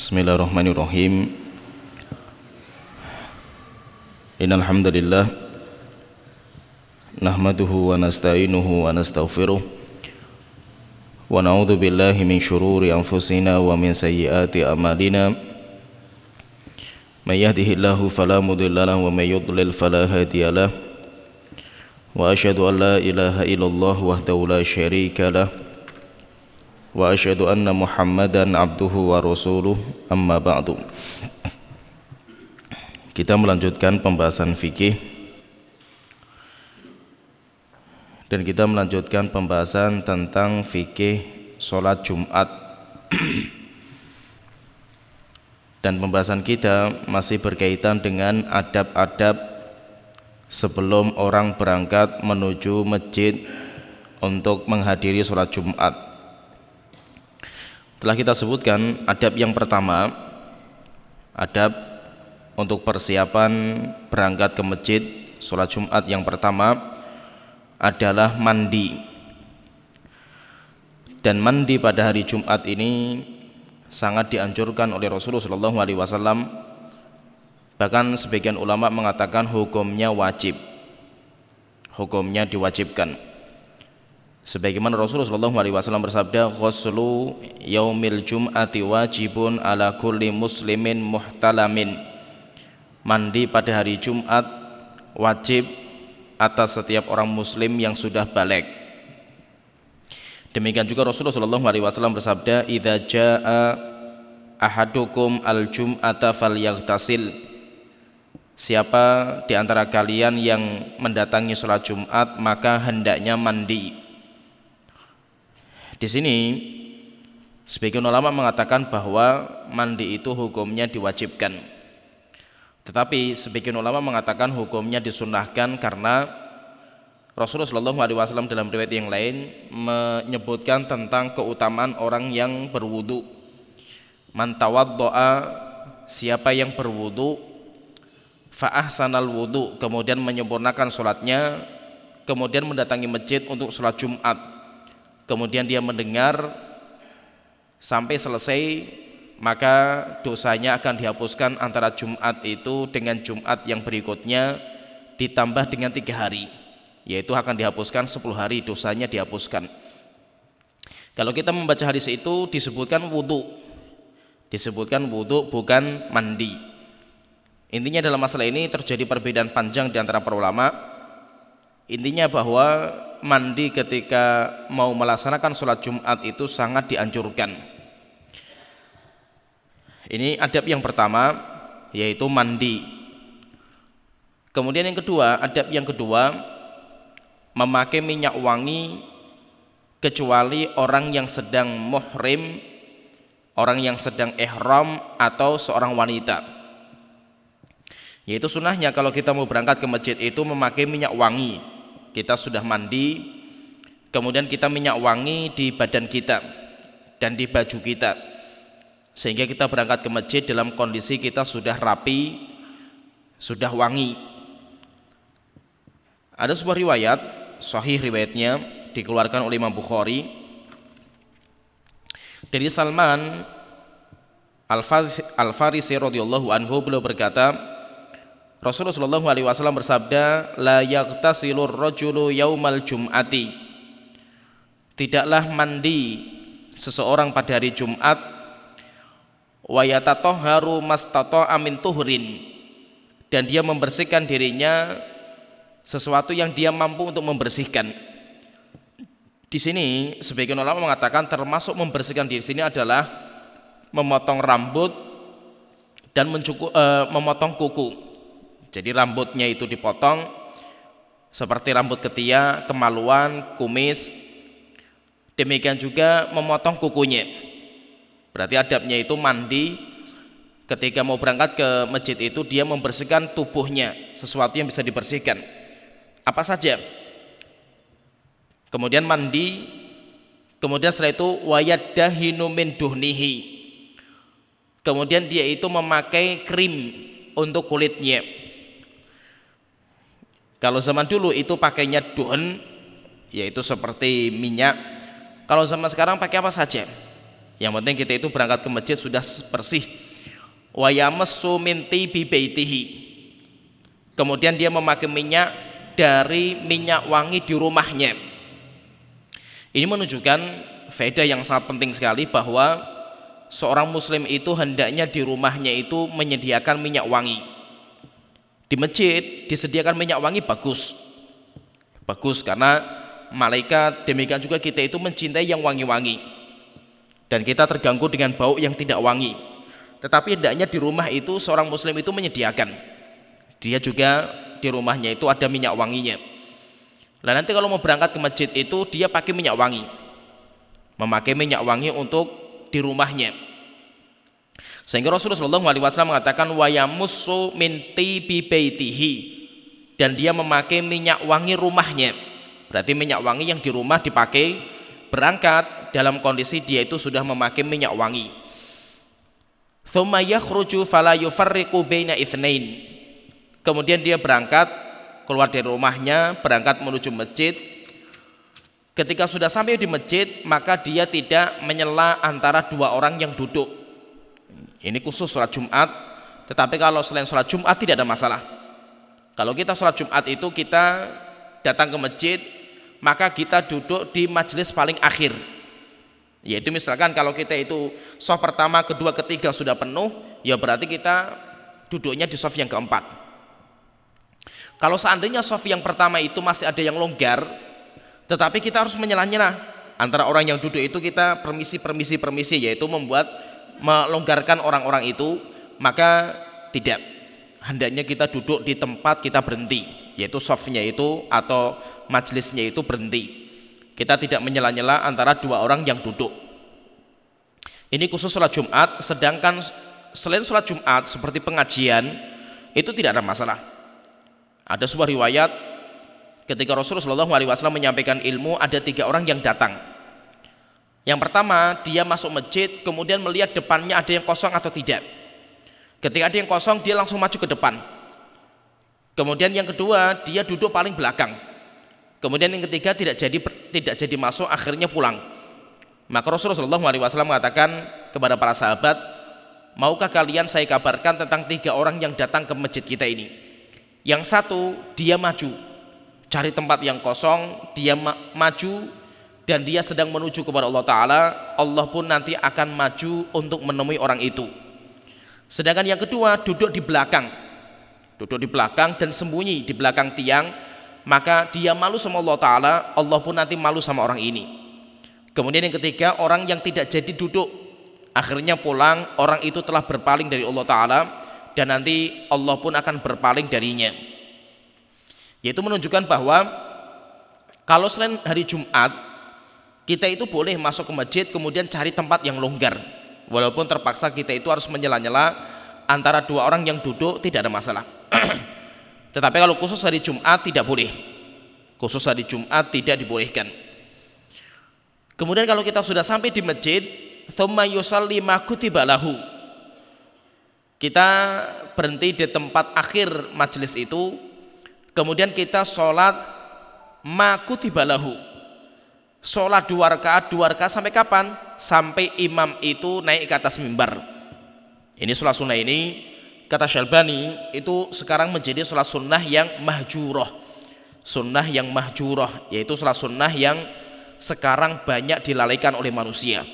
Bismillahirrahmanirrahim. Innal hamdalillah nahmaduhu wa nasta'inuhu wa nastaghfiruh wa na'udzu billahi min shururi anfusina wa min sayyiati a'malina. May yahdihillahu fala wa may yudlil fala wa asyhadu an la ilaha illallah wahdahu la syarika lahu wa asyhadu anna Muhammadan abduhu wa rasuluh. Amma ba'du. Kita melanjutkan pembahasan fikih. Dan kita melanjutkan pembahasan tentang fikih sholat Jumat. Dan pembahasan kita masih berkaitan dengan adab-adab sebelum orang berangkat menuju masjid untuk menghadiri sholat Jumat telah kita sebutkan adab yang pertama adab untuk persiapan berangkat ke masjid sholat Jumat yang pertama adalah mandi. Dan mandi pada hari Jumat ini sangat dianjurkan oleh Rasulullah SAW bahkan sebagian ulama mengatakan hukumnya wajib hukumnya diwajibkan Sebagaimana Rasulullah SAW bersabda, "Ghuslu yaumil jum'ati wajibun ala kulli muslimin muhtalamin." Mandi pada hari Jumat wajib atas setiap orang muslim yang sudah balik. Demikian juga Rasulullah SAW bersabda, "Idza jaa ahadukum al-jum'ata falyaghtasil." Siapa di antara kalian yang mendatangi sholat Jumat maka hendaknya mandi di sini sebagian ulama mengatakan bahwa mandi itu hukumnya diwajibkan. Tetapi sebagian ulama mengatakan hukumnya disunahkan karena Rasulullah SAW dalam riwayat yang lain menyebutkan tentang keutamaan orang yang berwudu. Mantawad doa siapa yang berwudu sanal wudu kemudian menyempurnakan sholatnya kemudian mendatangi masjid untuk sholat Jumat kemudian dia mendengar sampai selesai maka dosanya akan dihapuskan antara Jumat itu dengan Jumat yang berikutnya ditambah dengan tiga hari. Yaitu akan dihapuskan 10 hari dosanya dihapuskan. Kalau kita membaca hadis itu disebutkan wudhu disebutkan wudhu bukan mandi. Intinya dalam masalah ini terjadi perbedaan panjang di antara para ulama. Intinya bahwa mandi ketika mau melaksanakan sholat Jumat itu sangat dianjurkan. Ini adab yang pertama yaitu mandi. Kemudian yang kedua, adab yang kedua memakai minyak wangi kecuali orang yang sedang muhrim, orang yang sedang ihram atau seorang wanita. Yaitu sunnahnya kalau kita mau berangkat ke masjid itu memakai minyak wangi kita sudah mandi kemudian kita minyak wangi di badan kita dan di baju kita. Sehingga kita berangkat ke masjid dalam kondisi kita sudah rapi sudah wangi. Ada sebuah riwayat sahih riwayatnya dikeluarkan oleh Imam Bukhari. Dari Salman Al-Farisi radhiyallahu anhu beliau berkata Rasulullah Shallallahu Alaihi Wasallam bersabda, la yaktasilur rojulu yaumal jum'ati. Tidaklah mandi seseorang pada hari Jumat wa yatatoharu mastato amin tuhrin dan dia membersihkan dirinya sesuatu yang dia mampu untuk membersihkan. Di sini sebagian ulama mengatakan termasuk membersihkan diri sini adalah memotong rambut dan mencukup, e, memotong kuku jadi rambutnya itu dipotong seperti rambut ketiak, kemaluan, kumis. Demikian juga memotong kukunya. Berarti adabnya itu mandi ketika mau berangkat ke masjid itu dia membersihkan tubuhnya, sesuatu yang bisa dibersihkan. Apa saja? Kemudian mandi, kemudian setelah itu wayadahinu min duhnihi. Kemudian dia itu memakai krim untuk kulitnya kalau zaman dulu itu pakainya duhn yaitu seperti minyak. Kalau zaman sekarang pakai apa saja? Yang penting kita itu berangkat ke masjid sudah bersih. Wa yamassu min tibi baitihi. Kemudian dia memakai minyak dari minyak wangi di rumahnya. Ini menunjukkan faedah yang sangat penting sekali bahwa seorang muslim itu hendaknya di rumahnya itu menyediakan minyak wangi. Di masjid disediakan minyak wangi bagus. Bagus karena malaikat demikian juga kita itu mencintai yang wangi-wangi dan kita terganggu dengan bau yang tidak wangi. Tetapi hendaknya di rumah itu seorang muslim itu menyediakan. Dia juga di rumahnya itu ada minyak wanginya. Nah nanti kalau mau berangkat ke masjid itu dia pakai minyak wangi. Memakai minyak wangi untuk di rumahnya. Sehingga Rasulullah SAW mengatakan wayamusu minti baitihi dan dia memakai minyak wangi rumahnya. Berarti minyak wangi yang di rumah dipakai berangkat dalam kondisi dia itu sudah memakai minyak wangi. Thumma yakhruju fala yufarriqu baina itsnain. Kemudian dia berangkat keluar dari rumahnya, berangkat menuju masjid. Ketika sudah sampai di masjid, maka dia tidak menyela antara dua orang yang duduk. Ini khusus sholat Jumat, tetapi kalau selain sholat Jumat tidak ada masalah. Kalau kita sholat Jumat itu kita datang ke masjid, maka kita duduk di majelis paling akhir. Yaitu misalkan kalau kita itu soft pertama, kedua, ketiga sudah penuh, ya berarti kita duduknya di soft yang keempat. Kalau seandainya soft yang pertama itu masih ada yang longgar, tetapi kita harus menyelah-nyelah antara orang yang duduk itu kita permisi, permisi, permisi, yaitu membuat melonggarkan orang-orang itu, maka tidak. Hendaknya kita duduk di tempat kita berhenti, yaitu softnya itu atau majelisnya itu berhenti. Kita tidak menyela-nyela antara dua orang yang duduk. Ini khusus sholat Jumat, sedangkan selain sholat Jumat seperti pengajian itu tidak ada masalah. Ada sebuah riwayat ketika Rasulullah SAW menyampaikan ilmu ada tiga orang yang datang. Yang pertama dia masuk masjid kemudian melihat depannya ada yang kosong atau tidak. Ketika ada yang kosong dia langsung maju ke depan. Kemudian yang kedua dia duduk paling belakang. Kemudian yang ketiga tidak jadi tidak jadi masuk akhirnya pulang. Maka Rasulullah SAW mengatakan kepada para sahabat, maukah kalian saya kabarkan tentang tiga orang yang datang ke masjid kita ini? Yang satu dia maju, cari tempat yang kosong, dia ma maju dan dia sedang menuju kepada Allah Taala. Allah pun nanti akan maju untuk menemui orang itu. Sedangkan yang kedua duduk di belakang, duduk di belakang dan sembunyi di belakang tiang maka dia malu sama Allah Ta'ala Allah pun nanti malu sama orang ini kemudian yang ketiga orang yang tidak jadi duduk akhirnya pulang orang itu telah berpaling dari Allah Ta'ala dan nanti Allah pun akan berpaling darinya yaitu menunjukkan bahwa kalau selain hari Jumat kita itu boleh masuk ke masjid kemudian cari tempat yang longgar walaupun terpaksa kita itu harus menyela-nyela antara dua orang yang duduk tidak ada masalah Tetapi kalau khusus hari Jumat tidak boleh. Khusus hari Jumat tidak dibolehkan. Kemudian kalau kita sudah sampai di masjid, thumma yusalli ma lahu. Kita berhenti di tempat akhir majelis itu, kemudian kita sholat ma lahu. Sholat dua rakaat, dua rakaat sampai kapan? Sampai imam itu naik ke atas mimbar. Ini sholat sunnah ini kata Syalbani itu sekarang menjadi sholat sunnah yang mahjurah sunnah yang mahjurah yaitu sholat sunnah yang sekarang banyak dilalaikan oleh manusia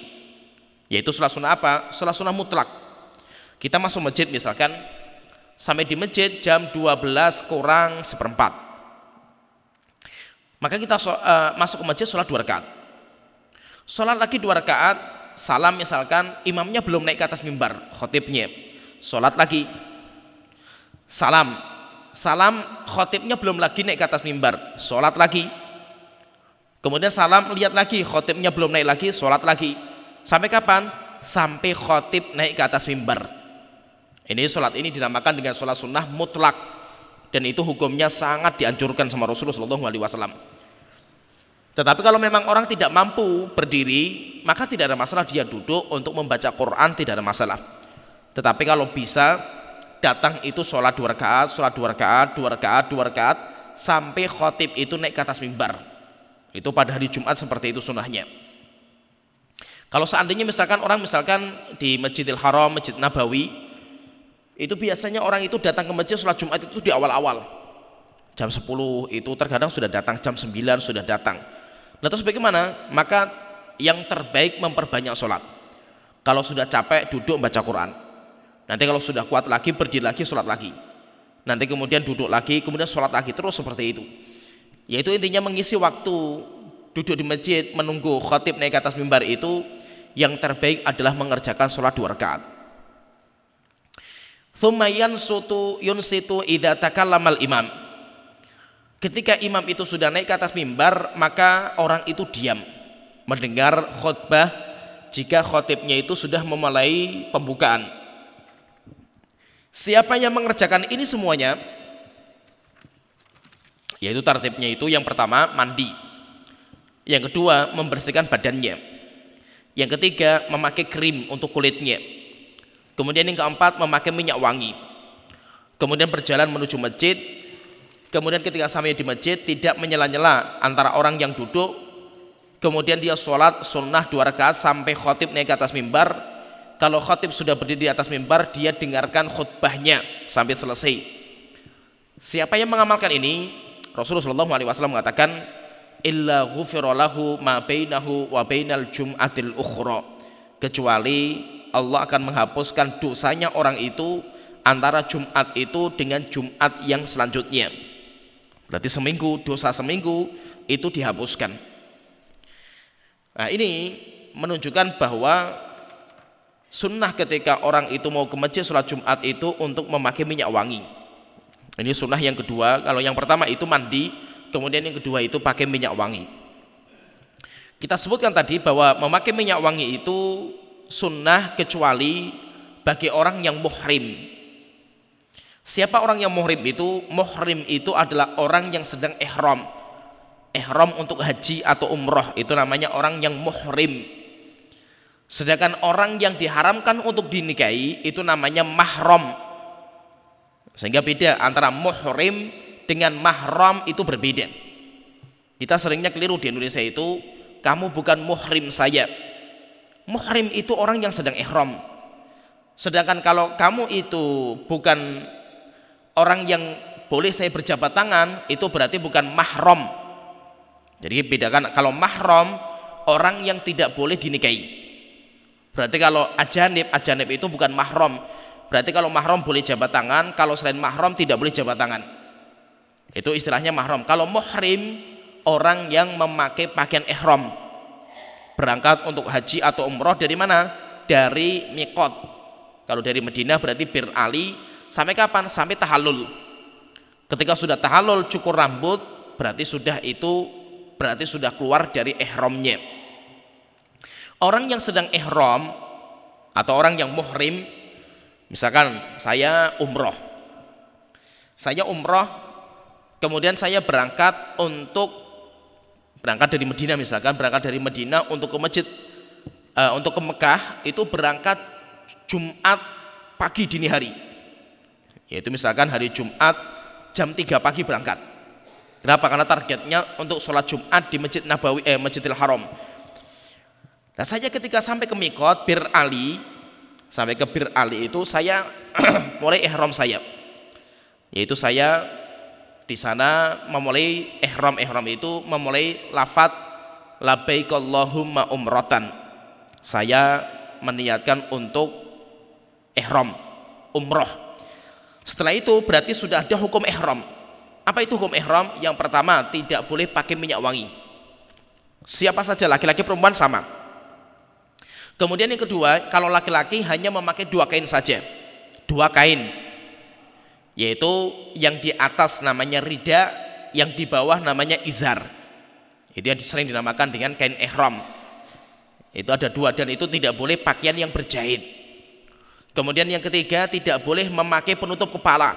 yaitu sholat sunnah apa? sholat sunnah mutlak kita masuk masjid misalkan sampai di masjid jam 12 kurang seperempat maka kita uh, masuk ke masjid sholat dua rakaat. Sholat lagi dua rakaat salam misalkan imamnya belum naik ke atas mimbar khotibnya. Sholat lagi. Salam. Salam khotibnya belum lagi naik ke atas mimbar sholat lagi. Kemudian salam lihat lagi khotibnya belum naik lagi sholat lagi. Sampai kapan? sampai khotib naik ke atas mimbar. Ini sholat ini dinamakan dengan sholat sunnah mutlak dan itu hukumnya sangat dianjurkan sama Rasulullah SAW tetapi kalau memang orang tidak mampu berdiri maka tidak ada masalah dia duduk untuk membaca Quran tidak ada masalah tetapi kalau bisa datang itu sholat dua rakaat, sholat dua rakaat, dua rakaat, dua rakaat sampai khotib itu naik ke atas mimbar. Itu pada hari Jumat seperti itu sunnahnya. Kalau seandainya misalkan orang misalkan di Masjidil Haram, Masjid Nabawi, itu biasanya orang itu datang ke masjid sholat Jumat itu di awal-awal. Jam 10 itu terkadang sudah datang, jam 9 sudah datang. Nah terus bagaimana? Maka yang terbaik memperbanyak sholat. Kalau sudah capek duduk baca Quran. Nanti kalau sudah kuat lagi berdiri lagi sholat lagi. Nanti kemudian duduk lagi, kemudian sholat lagi terus seperti itu. Yaitu intinya mengisi waktu duduk di masjid menunggu khotib naik ke atas mimbar itu yang terbaik adalah mengerjakan sholat dua rakaat. Fumayan sutu yunsitu idza takallamal imam. Ketika imam itu sudah naik ke atas mimbar, maka orang itu diam mendengar khutbah jika khotibnya itu sudah memulai pembukaan. Siapa yang mengerjakan ini semuanya? Yaitu tertibnya itu yang pertama mandi. Yang kedua membersihkan badannya. Yang ketiga memakai krim untuk kulitnya. Kemudian yang keempat memakai minyak wangi. Kemudian berjalan menuju masjid. Kemudian ketika sampai di masjid tidak menyela-nyela antara orang yang duduk. Kemudian dia sholat sunnah dua rakaat sampai khotib naik ke atas mimbar. Kalau khotib sudah berdiri di atas mimbar dia dengarkan khutbahnya sampai selesai. Siapa yang mengamalkan ini? Rasulullah SAW mengatakan illa ghufirallahu ma bainahu wa bainal jum'atil ukhra. Kecuali Allah akan menghapuskan dosanya orang itu antara Jumat itu dengan Jumat yang selanjutnya berarti seminggu dosa seminggu itu dihapuskan Nah ini menunjukkan bahwa sunnah ketika orang itu mau ke masjid sholat Jumat itu untuk memakai minyak wangi. Ini sunnah yang kedua. Kalau yang pertama itu mandi, kemudian yang kedua itu pakai minyak wangi. Kita sebutkan tadi bahwa memakai minyak wangi itu sunnah kecuali bagi orang yang muhrim. Siapa orang yang muhrim itu? Muhrim itu adalah orang yang sedang ihram. Ihram untuk haji atau umroh itu namanya orang yang muhrim. Sedangkan orang yang diharamkan untuk dinikahi itu namanya mahram. Sehingga beda antara muhrim dengan mahram itu berbeda. Kita seringnya keliru di Indonesia itu kamu bukan muhrim saya muhrim itu orang yang sedang ihram sedangkan kalau kamu itu bukan orang yang boleh saya berjabat tangan itu berarti bukan mahram jadi bedakan kalau mahram orang yang tidak boleh dinikahi. Berarti kalau ajanib, ajanib itu bukan mahram. Berarti kalau mahram boleh jabat tangan, kalau selain mahram tidak boleh jabat tangan. Itu istilahnya mahram. Kalau muhrim orang yang memakai pakaian ihram. Berangkat untuk haji atau umroh dari mana? Dari mikot. Kalau dari Medina berarti Bir Ali sampai kapan? Sampai tahallul. Ketika sudah tahallul cukur rambut berarti sudah itu berarti sudah keluar dari ihramnya. Orang yang sedang ihram atau orang yang muhrim, misalkan saya umroh, saya umroh, kemudian saya berangkat untuk berangkat dari Medina misalkan berangkat dari Medina untuk ke masjid uh, untuk ke Mekah itu berangkat Jumat pagi dini hari yaitu misalkan hari Jumat jam 3 pagi berangkat Kenapa? Karena targetnya untuk sholat Jumat di Masjid Nabawi, eh, Masjidil Haram. Nah saya ketika sampai ke Mikot, Bir Ali, sampai ke Bir Ali itu saya mulai ihram saya. Yaitu saya di sana memulai ihram ihram itu memulai lafat labbaik Allahumma umratan. Saya meniatkan untuk ihram umroh. Setelah itu berarti sudah ada hukum ihram apa itu hukum ihram? Yang pertama, tidak boleh pakai minyak wangi. Siapa saja laki-laki perempuan sama. Kemudian yang kedua, kalau laki-laki hanya memakai dua kain saja. Dua kain. Yaitu yang di atas namanya rida, yang di bawah namanya izar. Itu yang sering dinamakan dengan kain ihram. Itu ada dua dan itu tidak boleh pakaian yang berjahit. Kemudian yang ketiga, tidak boleh memakai penutup kepala.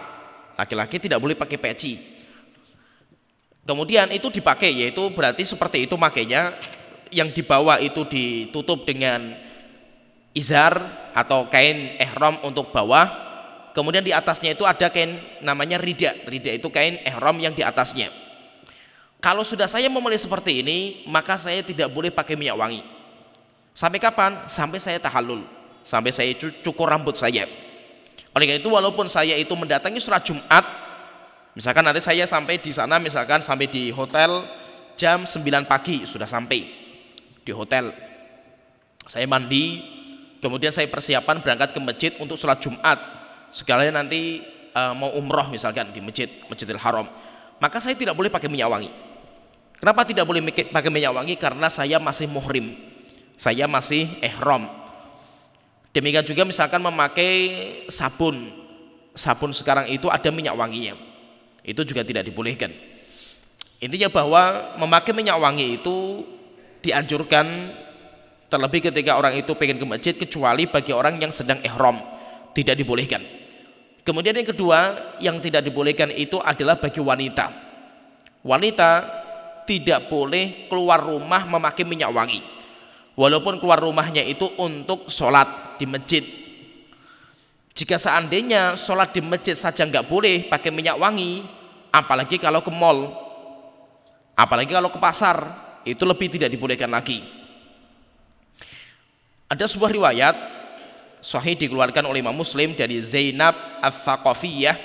Laki-laki tidak boleh pakai peci Kemudian itu dipakai yaitu berarti seperti itu makanya yang di bawah itu ditutup dengan izar atau kain ihram untuk bawah. Kemudian di atasnya itu ada kain namanya rida. Rida itu kain ihram yang di atasnya. Kalau sudah saya memulai seperti ini, maka saya tidak boleh pakai minyak wangi. Sampai kapan? Sampai saya tahallul. Sampai saya cukur rambut saya. Oleh karena itu walaupun saya itu mendatangi sholat Jumat, misalkan nanti saya sampai di sana misalkan sampai di hotel jam 9 pagi sudah sampai di hotel. Saya mandi, kemudian saya persiapan berangkat ke masjid untuk sholat Jumat. Sekalian nanti uh, mau umroh misalkan di masjid Masjidil Haram. Maka saya tidak boleh pakai minyak wangi. Kenapa tidak boleh pakai minyak wangi? Karena saya masih muhrim. Saya masih ihram. Demikian juga misalkan memakai sabun. Sabun sekarang itu ada minyak wanginya. Itu juga tidak dibolehkan. Intinya bahwa memakai minyak wangi itu dianjurkan terlebih ketika orang itu pengen ke masjid kecuali bagi orang yang sedang ihram tidak dibolehkan. Kemudian yang kedua yang tidak dibolehkan itu adalah bagi wanita. Wanita tidak boleh keluar rumah memakai minyak wangi. Walaupun keluar rumahnya itu untuk sholat di masjid. Jika seandainya sholat di masjid saja nggak boleh pakai minyak wangi, apalagi kalau ke mall, apalagi kalau ke pasar, itu lebih tidak dibolehkan lagi. Ada sebuah riwayat sahih dikeluarkan oleh Imam Muslim dari Zainab Ats-Tsaqafiyah.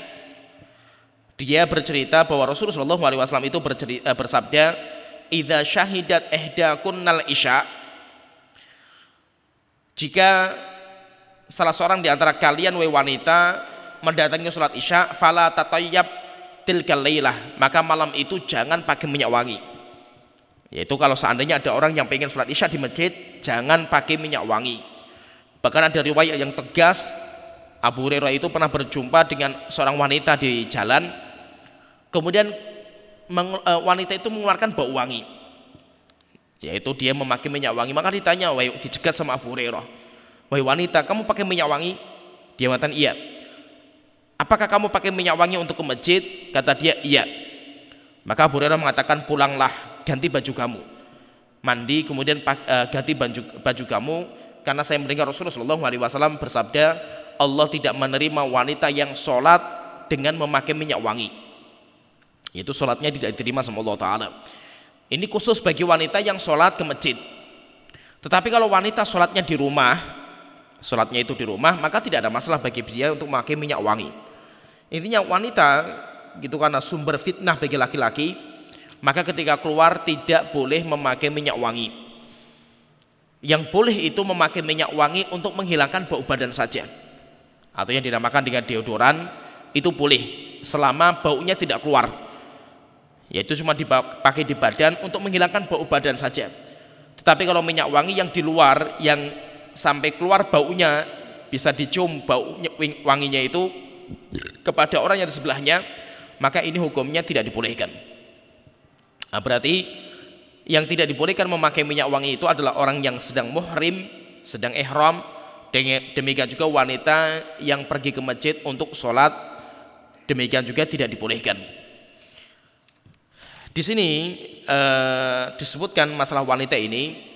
Dia bercerita bahwa Rasulullah SAW itu bercerita, eh, bersabda, "Idza syahidat ihdakunnal isya" Jika salah seorang di antara kalian wahai wanita mendatangi sholat isya fala tatayyab tilkal lailah maka malam itu jangan pakai minyak wangi. Yaitu kalau seandainya ada orang yang pengen sholat isya di masjid jangan pakai minyak wangi bahkan ada riwayat yang tegas Abu Hurairah itu pernah berjumpa dengan seorang wanita di jalan kemudian eh, wanita itu mengeluarkan bau wangi yaitu dia memakai minyak wangi maka ditanya wahai dicegat sama Abu Hurairah Wahai wanita, kamu pakai minyak wangi? Dia mengatakan, iya. Apakah kamu pakai minyak wangi untuk ke masjid? Kata dia, iya. Maka Abu Hurairah mengatakan, pulanglah, ganti baju kamu. Mandi, kemudian uh, ganti baju, baju kamu. Karena saya mendengar Rasulullah SAW bersabda, Allah tidak menerima wanita yang sholat dengan memakai minyak wangi. Itu sholatnya tidak diterima sama Allah Ta'ala. Ini khusus bagi wanita yang sholat ke masjid. Tetapi kalau wanita sholatnya di rumah, sholatnya itu di rumah, maka tidak ada masalah bagi dia untuk memakai minyak wangi. Intinya wanita gitu karena sumber fitnah bagi laki-laki, maka ketika keluar tidak boleh memakai minyak wangi. Yang boleh itu memakai minyak wangi untuk menghilangkan bau badan saja. Atau yang dinamakan dengan deodoran itu boleh selama baunya tidak keluar. Yaitu cuma dipakai di badan untuk menghilangkan bau badan saja. Tetapi kalau minyak wangi yang di luar yang sampai keluar baunya bisa dicium bau wanginya itu kepada orang yang di sebelahnya maka ini hukumnya tidak dibolehkan nah, berarti yang tidak dibolehkan memakai minyak wangi itu adalah orang yang sedang muhrim sedang ihram demikian juga wanita yang pergi ke masjid untuk sholat demikian juga tidak dibolehkan di sini eh, disebutkan masalah wanita ini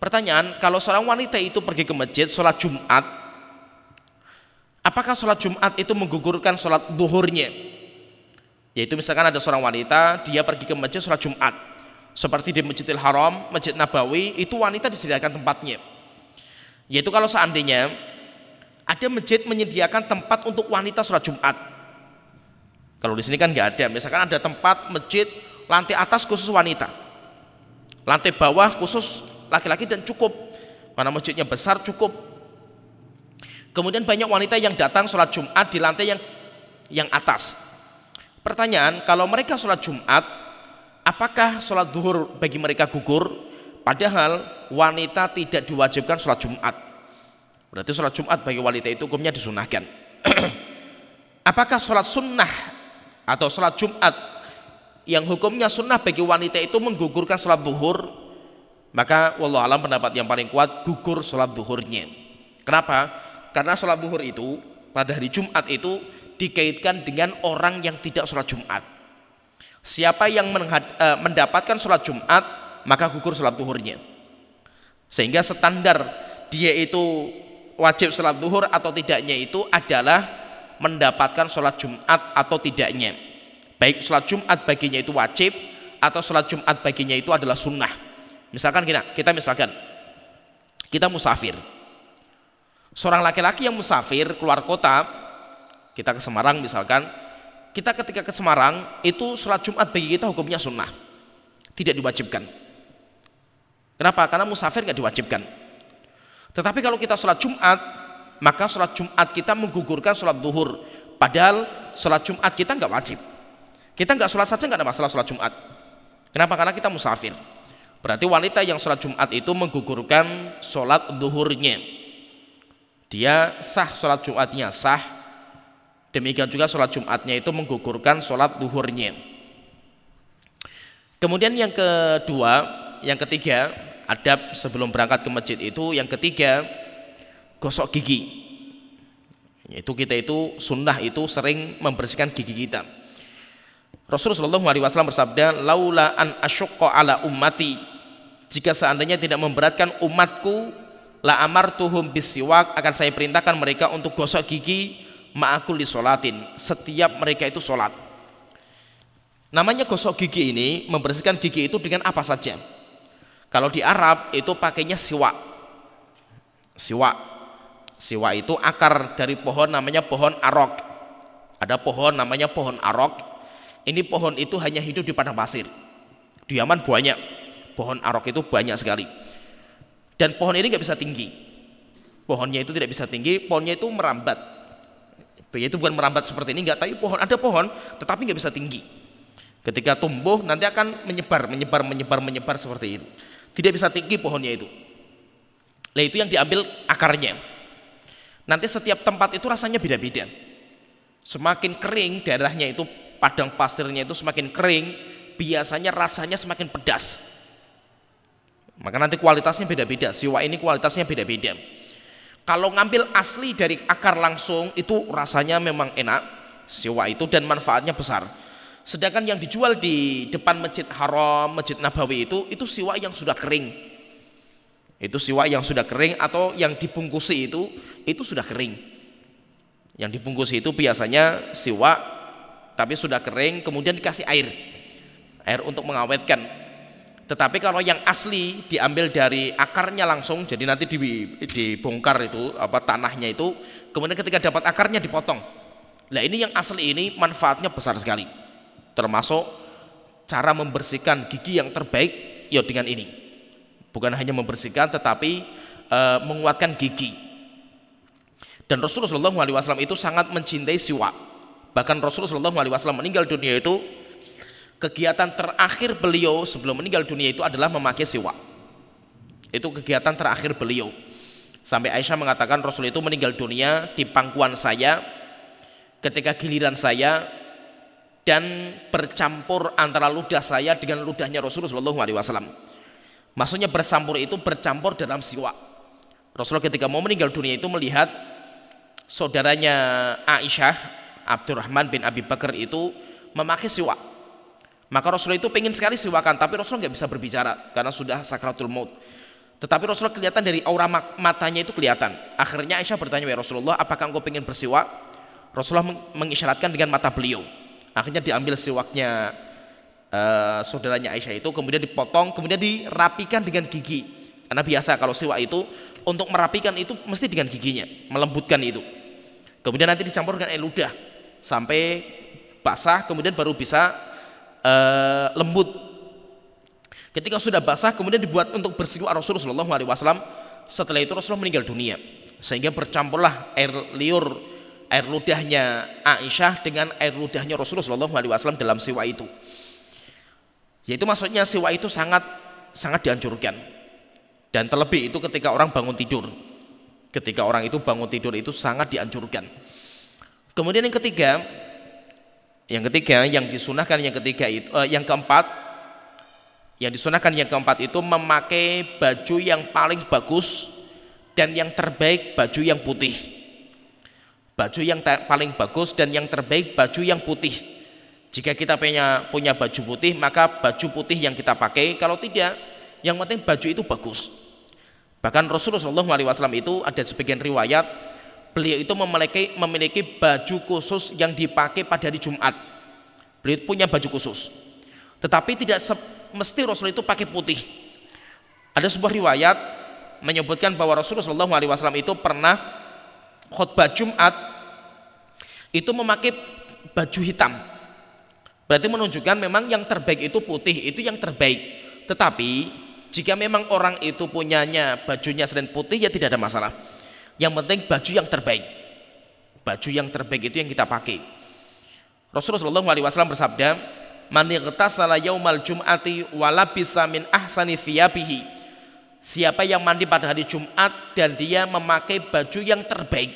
Pertanyaan, kalau seorang wanita itu pergi ke masjid sholat Jumat, apakah sholat Jumat itu menggugurkan sholat duhurnya? Yaitu misalkan ada seorang wanita, dia pergi ke masjid sholat Jumat. Seperti di Masjidil Haram, Masjid Nabawi, itu wanita disediakan tempatnya. Yaitu kalau seandainya ada masjid menyediakan tempat untuk wanita sholat Jumat. Kalau di sini kan nggak ada. Misalkan ada tempat masjid lantai atas khusus wanita, lantai bawah khusus laki-laki dan cukup karena masjidnya besar cukup kemudian banyak wanita yang datang sholat Jumat di lantai yang yang atas pertanyaan kalau mereka sholat Jumat apakah sholat duhur bagi mereka gugur padahal wanita tidak diwajibkan sholat Jumat berarti sholat Jumat bagi wanita itu hukumnya disunahkan apakah sholat sunnah atau sholat Jumat yang hukumnya sunnah bagi wanita itu menggugurkan sholat duhur maka wallah alam pendapat yang paling kuat gugur sholat duhurnya. Kenapa? Karena sholat duhur itu pada hari Jumat itu dikaitkan dengan orang yang tidak sholat Jumat. Siapa yang eh, mendapatkan sholat Jumat maka gugur sholat duhurnya. Sehingga standar dia itu wajib sholat duhur atau tidaknya itu adalah mendapatkan sholat Jumat atau tidaknya. Baik sholat Jumat baginya itu wajib atau sholat Jumat baginya itu adalah sunnah. Misalkan kita, kita misalkan kita musafir. Seorang laki-laki yang musafir keluar kota, kita ke Semarang misalkan, kita ketika ke Semarang itu sholat Jumat bagi kita hukumnya sunnah, tidak diwajibkan. Kenapa? Karena musafir nggak diwajibkan. Tetapi kalau kita sholat Jumat, maka sholat Jumat kita menggugurkan sholat duhur. Padahal sholat Jumat kita nggak wajib. Kita nggak sholat saja nggak ada masalah sholat Jumat. Kenapa? Karena kita musafir. Berarti wanita yang sholat Jumat itu menggugurkan sholat duhurnya. Dia sah sholat Jumatnya, sah. Demikian juga sholat Jumatnya itu menggugurkan sholat duhurnya. Kemudian yang kedua, yang ketiga, adab sebelum berangkat ke masjid itu, yang ketiga, gosok gigi. Itu kita itu sunnah itu sering membersihkan gigi kita. Rasulullah SAW bersabda, "Laula an asyqa ala ummati." Jika seandainya tidak memberatkan umatku, la amartuhum bisiwak akan saya perintahkan mereka untuk gosok gigi ma'akul di solatin setiap mereka itu solat. Namanya gosok gigi ini membersihkan gigi itu dengan apa saja. Kalau di Arab itu pakainya siwak. Siwak. Siwak itu akar dari pohon namanya pohon arok. Ada pohon namanya pohon arok ini pohon itu hanya hidup di padang pasir. Di Yaman banyak. Pohon arok itu banyak sekali. Dan pohon ini nggak bisa tinggi. Pohonnya itu tidak bisa tinggi, pohonnya itu merambat. Itu bukan merambat seperti ini, nggak tapi pohon ada pohon, tetapi nggak bisa tinggi. Ketika tumbuh nanti akan menyebar, menyebar, menyebar, menyebar seperti itu. Tidak bisa tinggi pohonnya itu. Nah itu yang diambil akarnya. Nanti setiap tempat itu rasanya beda-beda. Semakin kering daerahnya itu padang pasirnya itu semakin kering, biasanya rasanya semakin pedas. Maka nanti kualitasnya beda-beda. Siwa ini kualitasnya beda-beda. Kalau ngambil asli dari akar langsung itu rasanya memang enak, siwa itu dan manfaatnya besar. Sedangkan yang dijual di depan Masjid Haram, Masjid Nabawi itu itu siwa yang sudah kering. Itu siwa yang sudah kering atau yang dibungkusi itu itu sudah kering. Yang dibungkusi itu biasanya siwa tapi sudah kering kemudian dikasih air air untuk mengawetkan tetapi kalau yang asli diambil dari akarnya langsung jadi nanti dibongkar itu apa tanahnya itu kemudian ketika dapat akarnya dipotong. Nah ini yang asli ini manfaatnya besar sekali. Termasuk cara membersihkan gigi yang terbaik ya dengan ini. Bukan hanya membersihkan tetapi e, menguatkan gigi. Dan Rasulullah SAW itu sangat mencintai siwak Bahkan Rasulullah SAW meninggal dunia itu kegiatan terakhir beliau sebelum meninggal dunia itu adalah memakai siwak. Itu kegiatan terakhir beliau. Sampai Aisyah mengatakan Rasul itu meninggal dunia di pangkuan saya ketika giliran saya dan bercampur antara ludah saya dengan ludahnya Rasulullah SAW. Maksudnya bercampur itu bercampur dalam siwak. Rasulullah ketika mau meninggal dunia itu melihat saudaranya Aisyah Abdurrahman bin Abi Bakar itu memakai siwak. Maka Rasulullah itu pengen sekali siwakan, tapi Rasulullah nggak bisa berbicara karena sudah sakratul maut. Tetapi Rasulullah kelihatan dari aura matanya itu kelihatan. Akhirnya Aisyah bertanya, ya Rasulullah, apakah engkau pengen bersiwak? Rasulullah mengisyaratkan dengan mata beliau. Akhirnya diambil siwaknya uh, saudaranya Aisyah itu, kemudian dipotong, kemudian dirapikan dengan gigi. Karena biasa kalau siwak itu untuk merapikan itu mesti dengan giginya, melembutkan itu. Kemudian nanti dicampur dengan air ludah sampai basah kemudian baru bisa uh, lembut. Ketika sudah basah kemudian dibuat untuk bersiwak Rasulullah SAW. Setelah itu Rasulullah meninggal dunia sehingga bercampurlah air liur air ludahnya Aisyah dengan air ludahnya Rasulullah SAW dalam siwa itu. Yaitu maksudnya siwa itu sangat sangat dianjurkan. Dan terlebih itu ketika orang bangun tidur. Ketika orang itu bangun tidur itu sangat dianjurkan. Kemudian yang ketiga, yang ketiga yang disunahkan yang ketiga itu uh, yang keempat yang disunahkan yang keempat itu memakai baju yang paling bagus dan yang terbaik baju yang putih. Baju yang paling bagus dan yang terbaik baju yang putih. Jika kita punya punya baju putih, maka baju putih yang kita pakai. Kalau tidak, yang penting baju itu bagus. Bahkan Rasulullah SAW itu ada sebagian riwayat beliau itu memiliki memiliki baju khusus yang dipakai pada hari Jumat. Beliau punya baju khusus. Tetapi tidak mesti Rasul itu pakai putih. Ada sebuah riwayat menyebutkan bahwa Rasulullah SAW itu pernah khutbah Jumat itu memakai baju hitam. Berarti menunjukkan memang yang terbaik itu putih, itu yang terbaik. Tetapi jika memang orang itu punyanya bajunya selain putih ya tidak ada masalah. Yang penting baju yang terbaik. Baju yang terbaik itu yang kita pakai. Rasulullah SAW bersabda, "Man ightasala yaumal jum'ati wa labisa min ahsani thiyabihi." Siapa yang mandi pada hari Jumat dan dia memakai baju yang terbaik.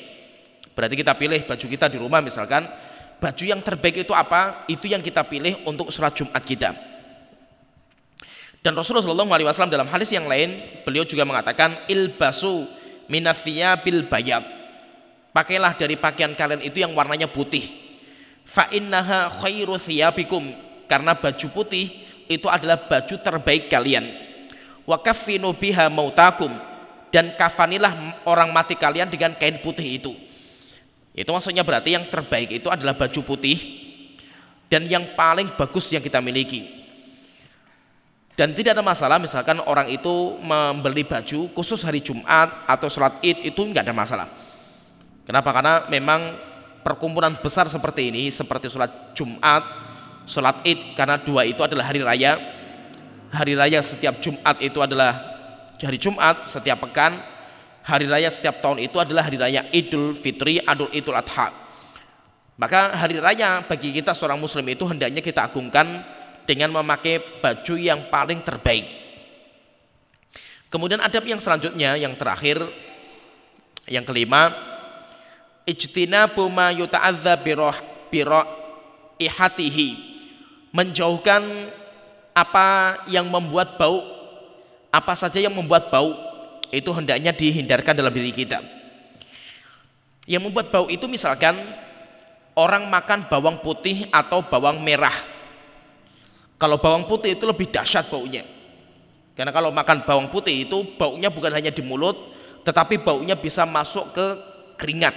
Berarti kita pilih baju kita di rumah misalkan, baju yang terbaik itu apa? Itu yang kita pilih untuk sholat Jumat kita. Dan Rasulullah SAW dalam hadis yang lain beliau juga mengatakan ilbasu minafia bil bayab. Pakailah dari pakaian kalian itu yang warnanya putih. Fa innaha khairu thiyabikum karena baju putih itu adalah baju terbaik kalian. Wa kaffinu biha mautakum dan kafanilah orang mati kalian dengan kain putih itu. Itu maksudnya berarti yang terbaik itu adalah baju putih dan yang paling bagus yang kita miliki. Dan tidak ada masalah misalkan orang itu membeli baju khusus hari Jumat atau sholat id itu nggak ada masalah. Kenapa? Karena memang perkumpulan besar seperti ini seperti sholat Jumat, sholat id karena dua itu adalah hari raya. Hari raya setiap Jumat itu adalah hari Jumat setiap pekan. Hari raya setiap tahun itu adalah hari raya Idul Fitri, Adul Idul Adha. Maka hari raya bagi kita seorang muslim itu hendaknya kita agungkan dengan memakai baju yang paling terbaik. Kemudian adab yang selanjutnya yang terakhir yang kelima ijtinabu ma yuta'adza biroh biro ihatihi menjauhkan apa yang membuat bau apa saja yang membuat bau itu hendaknya dihindarkan dalam diri kita. Yang membuat bau itu misalkan orang makan bawang putih atau bawang merah kalau bawang putih itu lebih dahsyat baunya. Karena kalau makan bawang putih itu baunya bukan hanya di mulut, tetapi baunya bisa masuk ke keringat.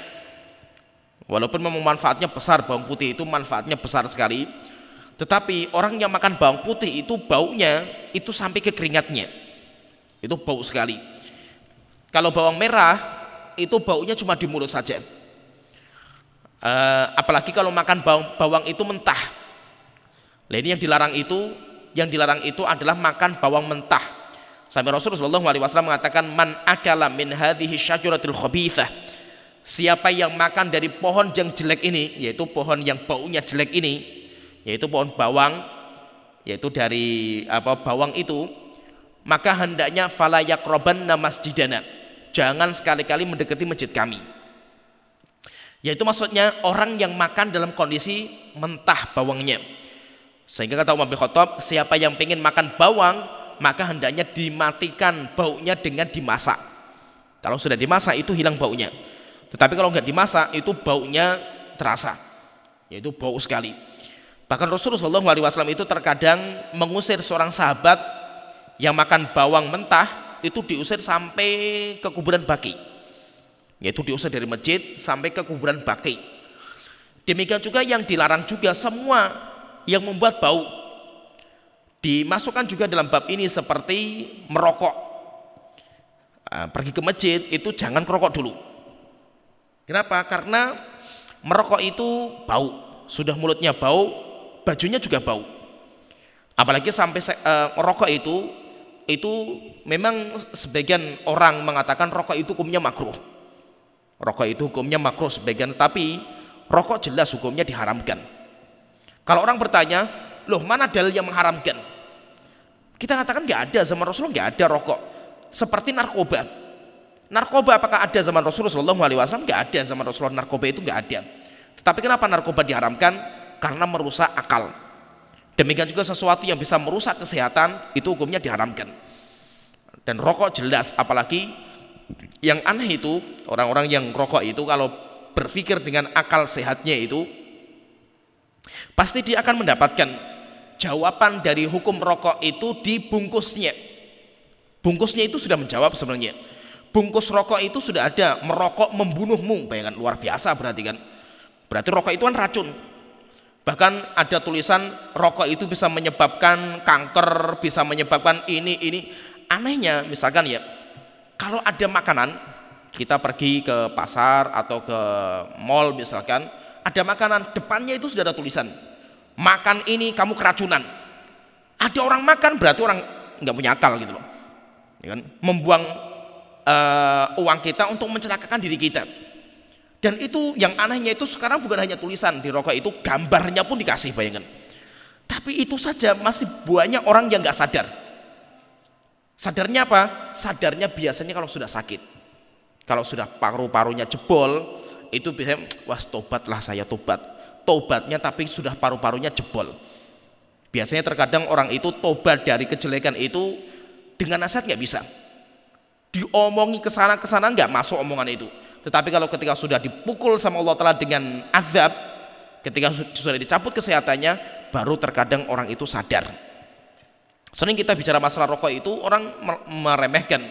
Walaupun memang manfaatnya besar bawang putih itu manfaatnya besar sekali, tetapi orang yang makan bawang putih itu baunya itu sampai ke keringatnya. Itu bau sekali. Kalau bawang merah itu baunya cuma di mulut saja. Uh, apalagi kalau makan bawang, bawang itu mentah Nah ini yang dilarang itu, yang dilarang itu adalah makan bawang mentah. Sampai Rasulullah SAW mengatakan man akala min hadhihi syajaratil khabithah. Siapa yang makan dari pohon yang jelek ini, yaitu pohon yang baunya jelek ini, yaitu pohon bawang, yaitu dari apa bawang itu, maka hendaknya fala yakrobanna masjidana. Jangan sekali-kali mendekati masjid kami. Yaitu maksudnya orang yang makan dalam kondisi mentah bawangnya. Sehingga kata Umar bin Khattab, siapa yang ingin makan bawang, maka hendaknya dimatikan baunya dengan dimasak. Kalau sudah dimasak itu hilang baunya. Tetapi kalau nggak dimasak itu baunya terasa, yaitu bau sekali. Bahkan Rasulullah SAW itu terkadang mengusir seorang sahabat yang makan bawang mentah itu diusir sampai ke kuburan baki. Yaitu diusir dari masjid sampai ke kuburan baki. Demikian juga yang dilarang juga semua yang membuat bau. Dimasukkan juga dalam bab ini seperti merokok. Nah, pergi ke masjid itu jangan merokok dulu. Kenapa? Karena merokok itu bau. Sudah mulutnya bau, bajunya juga bau. Apalagi sampai merokok itu itu memang sebagian orang mengatakan rokok itu hukumnya makruh. Rokok itu hukumnya makruh sebagian, tapi rokok jelas hukumnya diharamkan. Kalau orang bertanya, loh mana dalil yang mengharamkan? Kita katakan nggak ada zaman Rasulullah nggak ada rokok. Seperti narkoba. Narkoba apakah ada zaman Rasulullah SAW? Nggak ada zaman Rasulullah. Narkoba itu nggak ada. Tetapi kenapa narkoba diharamkan? Karena merusak akal. Demikian juga sesuatu yang bisa merusak kesehatan itu hukumnya diharamkan. Dan rokok jelas, apalagi yang aneh itu orang-orang yang rokok itu kalau berpikir dengan akal sehatnya itu Pasti dia akan mendapatkan jawaban dari hukum rokok itu di bungkusnya. Bungkusnya itu sudah menjawab sebenarnya. Bungkus rokok itu sudah ada, merokok membunuhmu. Bayangkan luar biasa berarti kan. Berarti rokok itu kan racun. Bahkan ada tulisan rokok itu bisa menyebabkan kanker, bisa menyebabkan ini, ini. Anehnya misalkan ya, kalau ada makanan, kita pergi ke pasar atau ke mall misalkan, ada makanan, depannya itu sudah ada tulisan, makan ini kamu keracunan. Ada orang makan berarti orang nggak punya akal gitu loh. Ya kan? Membuang uh, uang kita untuk mencelakakan diri kita. Dan itu yang anehnya itu sekarang bukan hanya tulisan di rokok itu, gambarnya pun dikasih bayangan. Tapi itu saja masih banyak orang yang nggak sadar. Sadarnya apa? Sadarnya biasanya kalau sudah sakit. Kalau sudah paru-parunya jebol, itu biasanya, wah tobatlah saya tobat. Tobatnya tapi sudah paru-parunya jebol. Biasanya terkadang orang itu tobat dari kejelekan itu dengan nasihat nggak bisa. Diomongi ke sana ke sana nggak masuk omongan itu. Tetapi kalau ketika sudah dipukul sama Allah Taala dengan azab, ketika sudah dicabut kesehatannya, baru terkadang orang itu sadar Sering kita bicara masalah rokok itu orang meremehkan,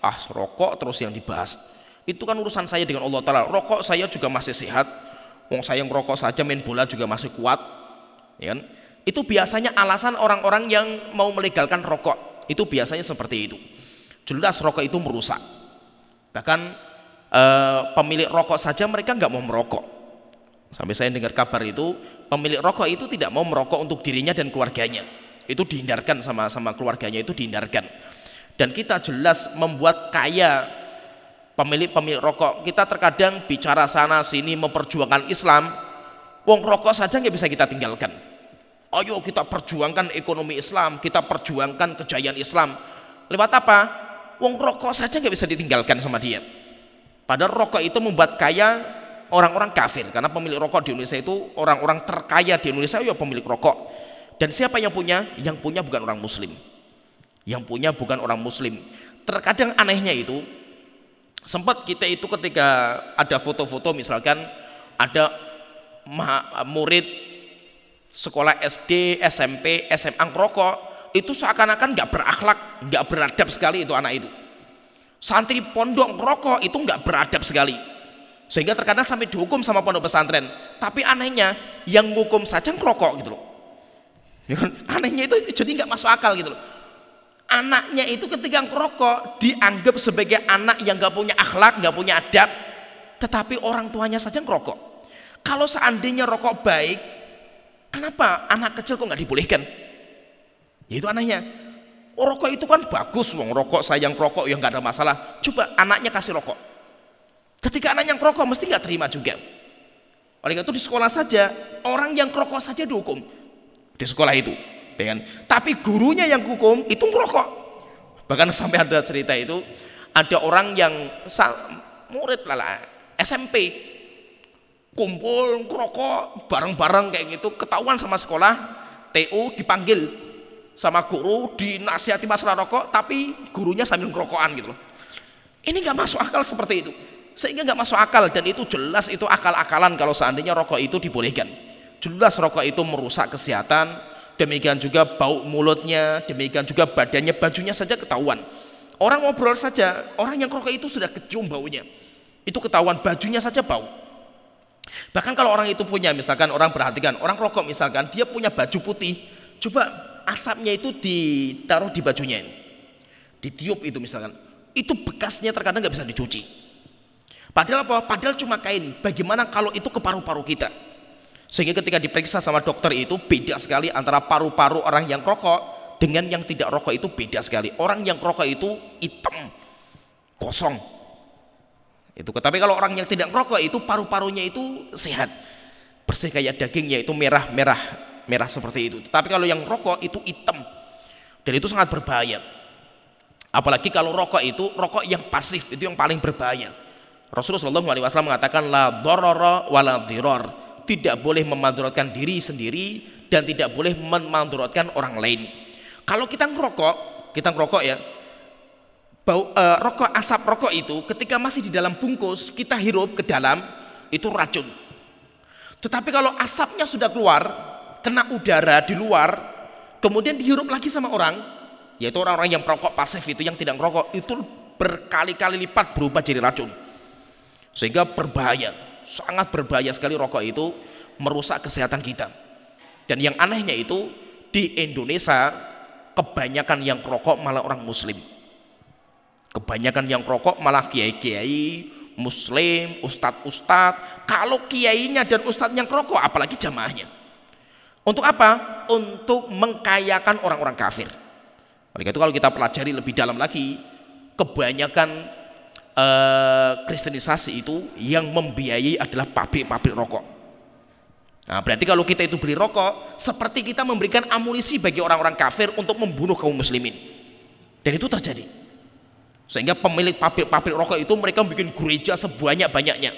ah rokok terus yang dibahas. Itu kan urusan saya dengan Allah Taala. Rokok saya juga masih sehat. Wong saya ngerokok saja main bola juga masih kuat. Ya kan? Itu biasanya alasan orang-orang yang mau melegalkan rokok. Itu biasanya seperti itu. Jelas rokok itu merusak. Bahkan eh, pemilik rokok saja mereka nggak mau merokok. Sampai saya dengar kabar itu, pemilik rokok itu tidak mau merokok untuk dirinya dan keluarganya itu dihindarkan sama sama keluarganya itu dihindarkan dan kita jelas membuat kaya pemilik-pemilik rokok kita terkadang bicara sana sini memperjuangkan Islam wong rokok saja nggak bisa kita tinggalkan ayo kita perjuangkan ekonomi Islam kita perjuangkan kejayaan Islam lewat apa wong rokok saja nggak bisa ditinggalkan sama dia padahal rokok itu membuat kaya orang-orang kafir karena pemilik rokok di Indonesia itu orang-orang terkaya di Indonesia ya pemilik rokok dan siapa yang punya? Yang punya bukan orang muslim. Yang punya bukan orang muslim. Terkadang anehnya itu sempat kita itu ketika ada foto-foto misalkan ada murid sekolah SD, SMP, SMA ngerokok itu seakan-akan nggak berakhlak, nggak beradab sekali itu anak itu. Santri pondok ngerokok itu nggak beradab sekali. Sehingga terkadang sampai dihukum sama pondok pesantren. Tapi anehnya yang hukum saja ngerokok gitu loh. Ya kan? Anehnya itu jadi nggak masuk akal gitu loh. Anaknya itu ketika ngerokok dianggap sebagai anak yang nggak punya akhlak, nggak punya adab, tetapi orang tuanya saja ngerokok. Kalau seandainya rokok baik, kenapa anak kecil kok nggak dibolehkan? Ya itu anehnya. Oh, rokok itu kan bagus, wong rokok sayang rokok yang nggak ada masalah. Coba anaknya kasih rokok. Ketika anaknya ngerokok mesti nggak terima juga. Oleh itu di sekolah saja orang yang rokok saja dihukum di sekolah itu ya tapi gurunya yang hukum itu ngerokok. Bahkan sampai ada cerita itu ada orang yang murid lah SMP kumpul ngerokok bareng-bareng kayak gitu ketahuan sama sekolah TU dipanggil sama guru dinasihati masalah rokok tapi gurunya sambil ngerokokan gitu loh. Ini nggak masuk akal seperti itu. Sehingga nggak masuk akal dan itu jelas itu akal-akalan kalau seandainya rokok itu dibolehkan. Jelas rokok itu merusak kesehatan demikian juga bau mulutnya demikian juga badannya bajunya saja ketahuan. Orang ngobrol saja orang yang rokok itu sudah kecium baunya. Itu ketahuan bajunya saja bau. Bahkan kalau orang itu punya misalkan orang perhatikan orang rokok misalkan dia punya baju putih. Coba asapnya itu ditaruh di bajunya ditiup itu misalkan. Itu bekasnya terkadang nggak bisa dicuci. Padahal apa? Padahal cuma kain. Bagaimana kalau itu ke paru-paru kita sehingga ketika diperiksa sama dokter itu beda sekali antara paru-paru orang yang rokok dengan yang tidak rokok itu beda sekali. Orang yang rokok itu hitam, kosong. Itu. Tapi kalau orang yang tidak rokok itu paru-parunya itu sehat, bersih kayak dagingnya itu merah merah merah seperti itu. Tapi kalau yang rokok itu hitam dan itu sangat berbahaya. Apalagi kalau rokok itu rokok yang pasif itu yang paling berbahaya. Rasulullah SAW mengatakan la dororo wala diror tidak boleh memanduratkan diri sendiri dan tidak boleh memanduratkan orang lain. Kalau kita ngerokok, kita ngerokok ya, bau e, rokok asap rokok itu ketika masih di dalam bungkus kita hirup ke dalam itu racun. Tetapi kalau asapnya sudah keluar, kena udara di luar, kemudian dihirup lagi sama orang, yaitu orang-orang yang perokok pasif itu yang tidak ngerokok itu berkali-kali lipat berubah jadi racun. Sehingga berbahaya sangat berbahaya sekali rokok itu merusak kesehatan kita. Dan yang anehnya itu di Indonesia kebanyakan yang rokok malah orang muslim. Kebanyakan yang rokok malah kiai-kiai, muslim, ustadz-ustadz. Kalau kiainya dan ustadznya rokok, apalagi jamaahnya. Untuk apa? Untuk mengkayakan orang-orang kafir. Oleh itu kalau kita pelajari lebih dalam lagi, kebanyakan eh, kristenisasi itu yang membiayai adalah pabrik-pabrik rokok. Nah, berarti kalau kita itu beli rokok, seperti kita memberikan amunisi bagi orang-orang kafir untuk membunuh kaum muslimin. Dan itu terjadi. Sehingga pemilik pabrik-pabrik rokok itu mereka bikin gereja sebanyak-banyaknya.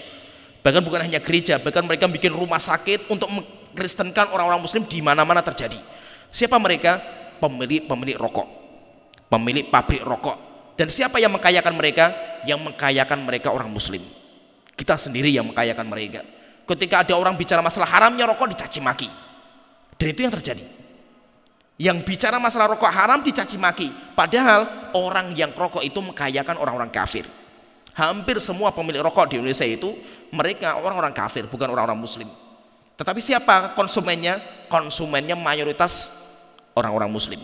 Bahkan bukan hanya gereja, bahkan mereka bikin rumah sakit untuk mengkristenkan orang-orang muslim di mana-mana terjadi. Siapa mereka? Pemilik-pemilik rokok. Pemilik pabrik rokok. Dan siapa yang mengkayakan mereka? Yang mengkayakan mereka orang muslim. Kita sendiri yang mengkayakan mereka. Ketika ada orang bicara masalah haramnya rokok dicaci maki. Dan itu yang terjadi. Yang bicara masalah rokok haram dicaci maki. Padahal orang yang rokok itu mengkayakan orang-orang kafir. Hampir semua pemilik rokok di Indonesia itu mereka orang-orang kafir, bukan orang-orang muslim. Tetapi siapa konsumennya? Konsumennya mayoritas orang-orang muslim.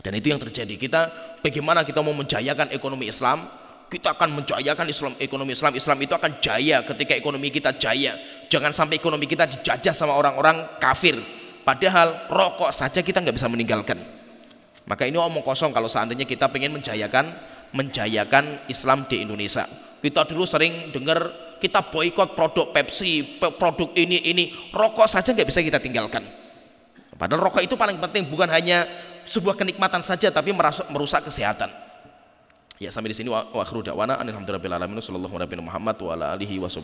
Dan itu yang terjadi. Kita bagaimana kita mau menjayakan ekonomi Islam? Kita akan menjayakan Islam, ekonomi Islam. Islam itu akan jaya ketika ekonomi kita jaya. Jangan sampai ekonomi kita dijajah sama orang-orang kafir Padahal rokok saja kita nggak bisa meninggalkan. Maka ini omong kosong kalau seandainya kita pengen menjayakan menjayakan Islam di Indonesia. Kita dulu sering dengar kita boykot produk Pepsi, produk ini ini, rokok saja nggak bisa kita tinggalkan. Padahal rokok itu paling penting bukan hanya sebuah kenikmatan saja tapi merusak kesehatan. Ya sampai di sini wa akhiru da'wana alhamdulillahirabbil alamin sallallahu alaihi wa ala